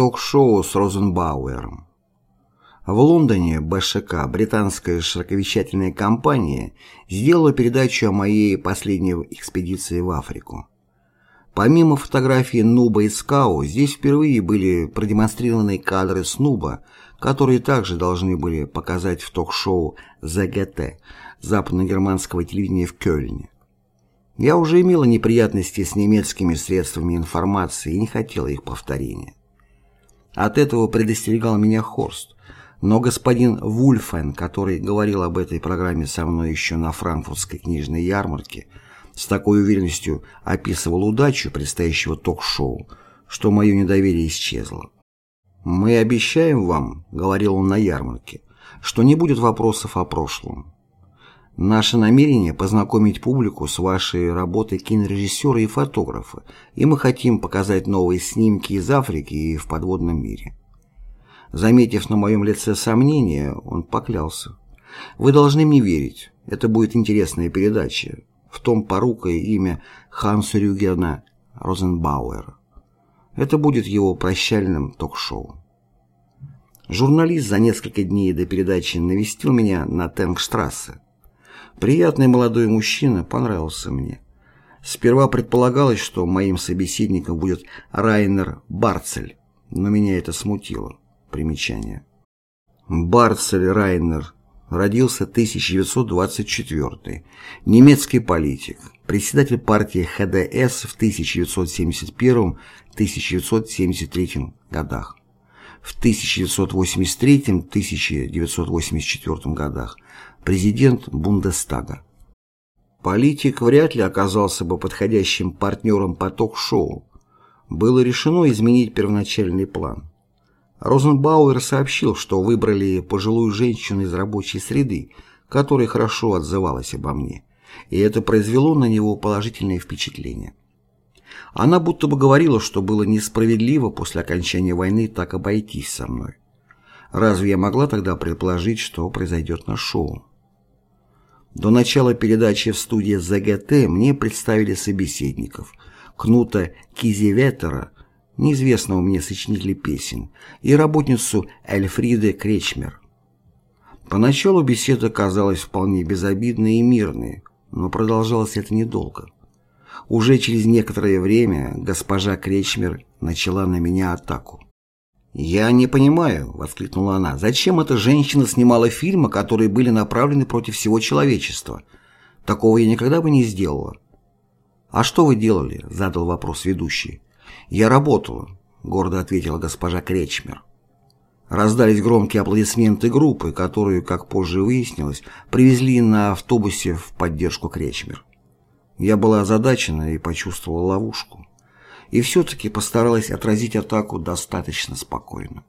Ток-шоу с Розенбауэром. В Лондоне БШК, британская широковещательная компания, сделала передачу о моей последней экспедиции в Африку. Помимо фотографий Нуба и Скау, здесь впервые были продемонстрированы кадры Снуба, которые также должны были показать в ток-шоу ЗГТ западно-германского телевидения в Кёльне. Я уже имела неприятности с немецкими средствами информации и не хотела их повторения. От этого предостерегал меня Хорст, но господин Вульфен, который говорил об этой программе со мной еще на франкфуртской книжной ярмарке, с такой уверенностью описывал удачу предстоящего ток-шоу, что мое недоверие исчезло. «Мы обещаем вам, — говорил он на ярмарке, — что не будет вопросов о прошлом. Наше намерение – познакомить публику с вашей работой кинорежиссера и фотографа, и мы хотим показать новые снимки из Африки и в подводном мире. Заметив на моем лице сомнение, он поклялся. Вы должны мне верить, это будет интересная передача. В том порукое имя Ханса Рюгена Розенбауэра. Это будет его прощальным ток-шоу. Журналист за несколько дней до передачи навестил меня на Тенгштрассе. Приятный молодой мужчина понравился мне. Сперва предполагалось, что моим собеседником будет Райнер Барцель, но меня это смутило. Примечание. Барцель Райнер родился 1924 немецкий политик, председатель партии ХДС в 1971-1973 годах. В 1983-1984 годах президент Бундестага. Политик вряд ли оказался бы подходящим партнером по ток-шоу. Было решено изменить первоначальный план. Розенбауэр сообщил, что выбрали пожилую женщину из рабочей среды, которая хорошо отзывалась обо мне, и это произвело на него положительное впечатление. Она будто бы говорила, что было несправедливо после окончания войны так обойтись со мной. Разве я могла тогда предположить, что произойдет на шоу? До начала передачи в студии ЗГТ мне представили собеседников Кнута Кизеветера, неизвестного мне сочинителя песен, и работницу Эльфриде Кречмер. Поначалу беседа казалась вполне безобидной и мирной, но продолжалось это недолго. Уже через некоторое время госпожа Кречмер начала на меня атаку. «Я не понимаю», — воскликнула она, — «зачем эта женщина снимала фильмы, которые были направлены против всего человечества? Такого я никогда бы не сделала». «А что вы делали?» — задал вопрос ведущий. «Я работала», — гордо ответила госпожа Кречмер. Раздались громкие аплодисменты группы, которую, как позже выяснилось, привезли на автобусе в поддержку Кречмер. Я была озадачена и почувствовала ловушку и все-таки постаралась отразить атаку достаточно спокойно.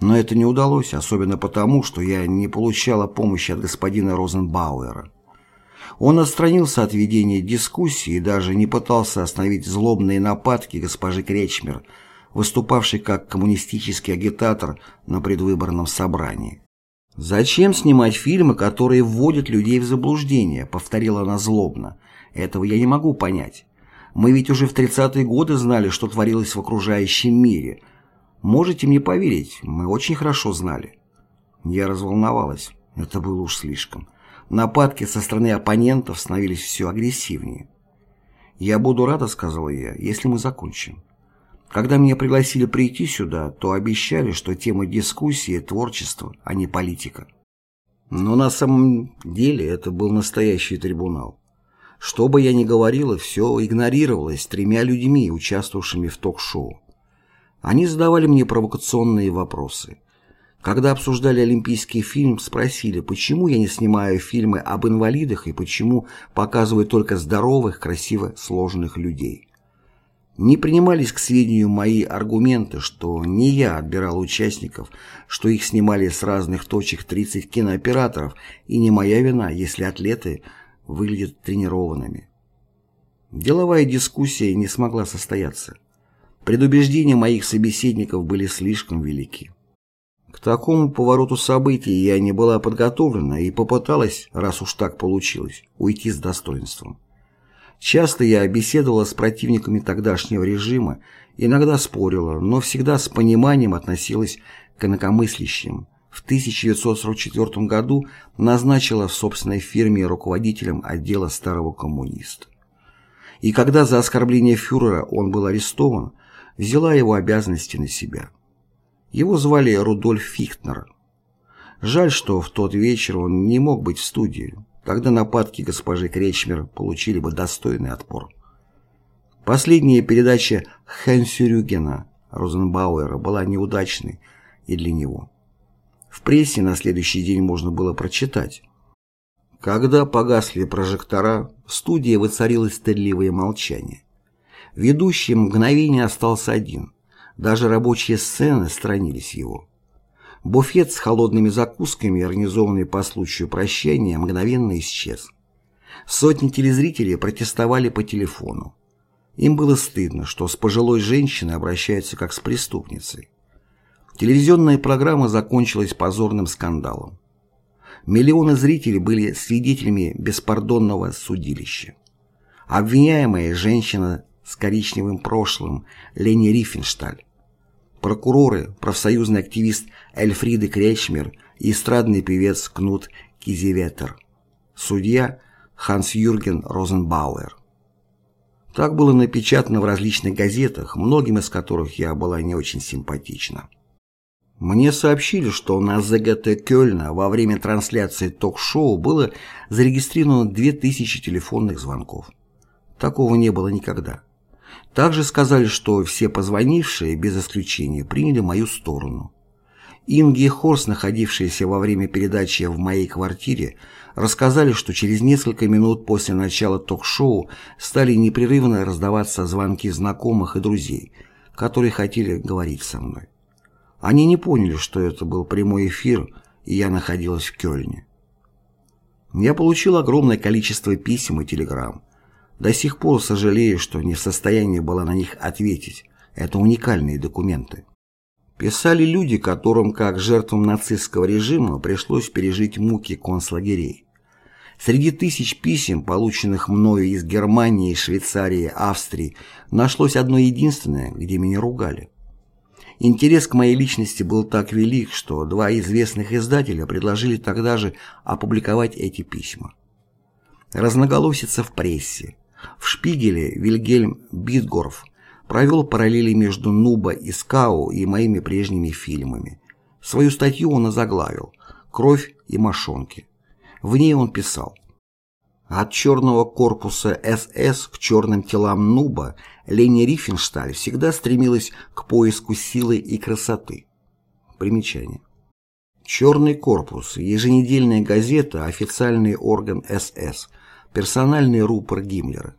Но это не удалось, особенно потому, что я не получала помощи от господина Розенбауэра. Он отстранился от ведения дискуссии и даже не пытался остановить злобные нападки госпожи Кречмер, выступавшей как коммунистический агитатор на предвыборном собрании. «Зачем снимать фильмы, которые вводят людей в заблуждение?» — повторила она злобно. «Этого я не могу понять. Мы ведь уже в 30-е годы знали, что творилось в окружающем мире. Можете мне поверить, мы очень хорошо знали. Я разволновалась. Это было уж слишком. Нападки со стороны оппонентов становились все агрессивнее. «Я буду рада», — сказала я, — «если мы закончим». Когда меня пригласили прийти сюда, то обещали, что тема дискуссии — творчество, а не политика. Но на самом деле это был настоящий трибунал. Что бы я ни говорила, все игнорировалось тремя людьми, участвовавшими в ток-шоу. Они задавали мне провокационные вопросы. Когда обсуждали олимпийский фильм, спросили, почему я не снимаю фильмы об инвалидах и почему показываю только здоровых, красиво сложенных людей. Не принимались к сведению мои аргументы, что не я отбирал участников, что их снимали с разных точек 30 кинооператоров, и не моя вина, если атлеты – выглядят тренированными. Деловая дискуссия не смогла состояться. Предубеждения моих собеседников были слишком велики. К такому повороту событий я не была подготовлена и попыталась, раз уж так получилось, уйти с достоинством. Часто я беседовала с противниками тогдашнего режима, иногда спорила, но всегда с пониманием относилась к инакомыслящим. В 1944 году назначила в собственной фирме руководителем отдела старого коммуниста. И когда за оскорбление фюрера он был арестован, взяла его обязанности на себя. Его звали Рудольф Фихтнер. Жаль, что в тот вечер он не мог быть в студии. Тогда нападки госпожи Кречмер получили бы достойный отпор. Последняя передача Хэнсюрюгена Розенбауэра была неудачной и для него. Прессе на следующий день можно было прочитать. Когда погасли прожектора, в студии воцарилось стыдливое молчание. Ведущий мгновение остался один. Даже рабочие сцены странились его. Буфет с холодными закусками, организованный по случаю прощания, мгновенно исчез. Сотни телезрителей протестовали по телефону. Им было стыдно, что с пожилой женщиной обращаются как с преступницей. Телевизионная программа закончилась позорным скандалом. Миллионы зрителей были свидетелями беспардонного судилища. Обвиняемая женщина с коричневым прошлым Лени Рифеншталь, прокуроры, профсоюзный активист Эльфриды Кречмер и эстрадный певец Кнут Кизеветер, судья Ханс-Юрген Розенбауэр. Так было напечатано в различных газетах, многим из которых я была не очень симпатична. Мне сообщили, что на ЗГТ Кёльна во время трансляции ток-шоу было зарегистрировано 2000 телефонных звонков. Такого не было никогда. Также сказали, что все позвонившие, без исключения, приняли мою сторону. Инги и Хорс, находившиеся во время передачи в моей квартире, рассказали, что через несколько минут после начала ток-шоу стали непрерывно раздаваться звонки знакомых и друзей, которые хотели говорить со мной. Они не поняли, что это был прямой эфир, и я находилась в Кёльне. Я получил огромное количество писем и телеграмм. До сих пор сожалею, что не в состоянии была на них ответить. Это уникальные документы. Писали люди, которым, как жертвам нацистского режима, пришлось пережить муки концлагерей. Среди тысяч писем, полученных мною из Германии, Швейцарии, Австрии, нашлось одно единственное, где меня ругали. Интерес к моей личности был так велик, что два известных издателя предложили тогда же опубликовать эти письма. Разноголосица в прессе. В «Шпигеле» Вильгельм Битгорф провел параллели между «Нуба» и «Скау» и моими прежними фильмами. Свою статью он озаглавил «Кровь и мошонки». В ней он писал от черного корпуса СС к черным телам Нуба Лени Рифеншталь всегда стремилась к поиску силы и красоты. Примечание. Черный корпус – еженедельная газета, официальный орган СС, персональный рупор Гиммлера.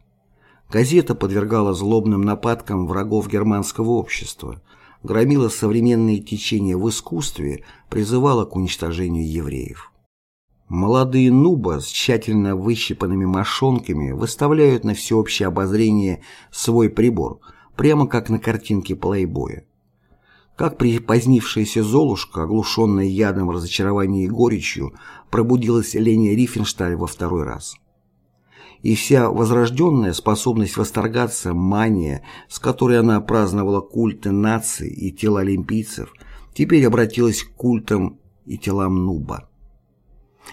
Газета подвергала злобным нападкам врагов германского общества, громила современные течения в искусстве, призывала к уничтожению евреев. Молодые нуба с тщательно выщипанными мошонками выставляют на всеобщее обозрение свой прибор, прямо как на картинке плейбоя. Как припозднившаяся Золушка, оглушенная ядом разочарования и горечью, пробудилась Леня Рифеншталь во второй раз. И вся возрожденная способность восторгаться, мания, с которой она праздновала культы наций и тел олимпийцев, теперь обратилась к культам и телам нуба.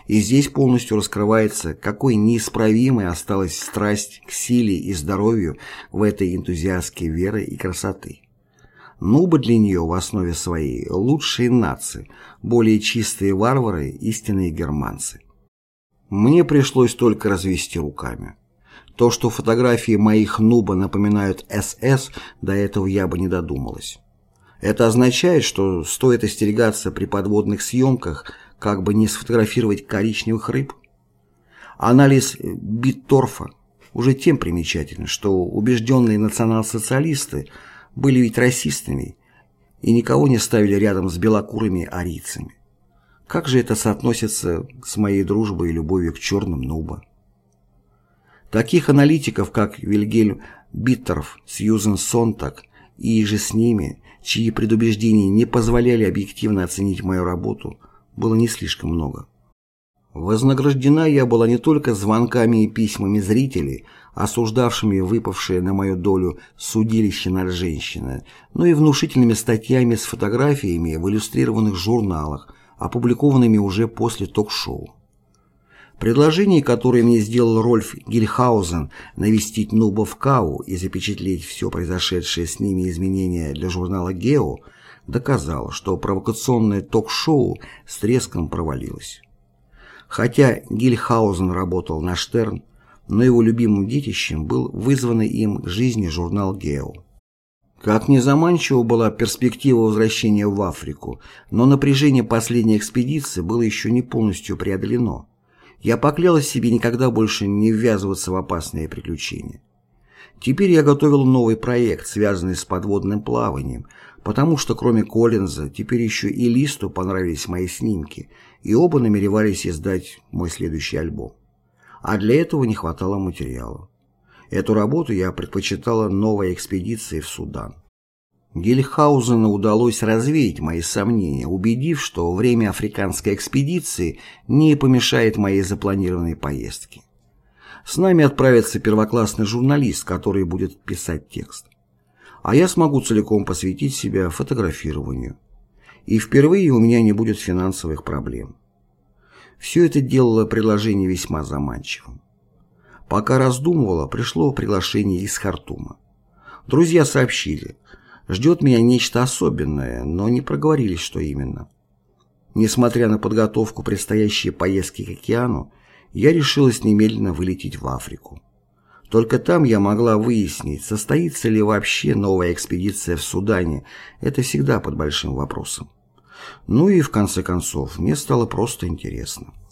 И здесь полностью раскрывается, какой неисправимой осталась страсть к силе и здоровью в этой энтузиастке веры и красоты. Нубы для нее в основе своей лучшие нации, более чистые варвары, истинные германцы. Мне пришлось только развести руками. То, что фотографии моих нуба напоминают СС, до этого я бы не додумалась. Это означает, что стоит остерегаться при подводных съемках – как бы не сфотографировать коричневых рыб. Анализ Битторфа уже тем примечателен, что убежденные национал-социалисты были ведь расистами и никого не ставили рядом с белокурыми арийцами. Как же это соотносится с моей дружбой и любовью к черным нуба? Таких аналитиков, как Вильгельм Биттеров, Сьюзен Сонтак и же с ними, чьи предубеждения не позволяли объективно оценить мою работу, было не слишком много. Вознаграждена я была не только звонками и письмами зрителей, осуждавшими выпавшее на мою долю судилище над женщиной, но и внушительными статьями с фотографиями в иллюстрированных журналах, опубликованными уже после ток-шоу. Предложение, которое мне сделал Рольф Гильхаузен навестить Нубов Кау и запечатлеть все произошедшее с ними изменения для журнала «Гео», доказало, что провокационное ток-шоу с треском провалилось. Хотя Гильхаузен работал на Штерн, но его любимым детищем был вызванный им к жизни журнал «Гео». Как незаманчива была перспектива возвращения в Африку, но напряжение последней экспедиции было еще не полностью преодолено. Я поклялась себе никогда больше не ввязываться в опасные приключения. Теперь я готовил новый проект, связанный с подводным плаванием, потому что кроме Коллинза теперь еще и Листу понравились мои снимки, и оба намеревались издать мой следующий альбом. А для этого не хватало материала. Эту работу я предпочитала новой экспедиции в Судан. Гельхаузену удалось развеять мои сомнения, убедив, что время африканской экспедиции не помешает моей запланированной поездке. С нами отправится первоклассный журналист, который будет писать текст. А я смогу целиком посвятить себя фотографированию. И впервые у меня не будет финансовых проблем. Все это делало предложение весьма заманчивым. Пока раздумывала, пришло приглашение из Хартума. Друзья сообщили – Ждет меня нечто особенное, но не проговорились, что именно. Несмотря на подготовку предстоящей поездки к океану, я решилась немедленно вылететь в Африку. Только там я могла выяснить, состоится ли вообще новая экспедиция в Судане, это всегда под большим вопросом. Ну и в конце концов, мне стало просто интересно.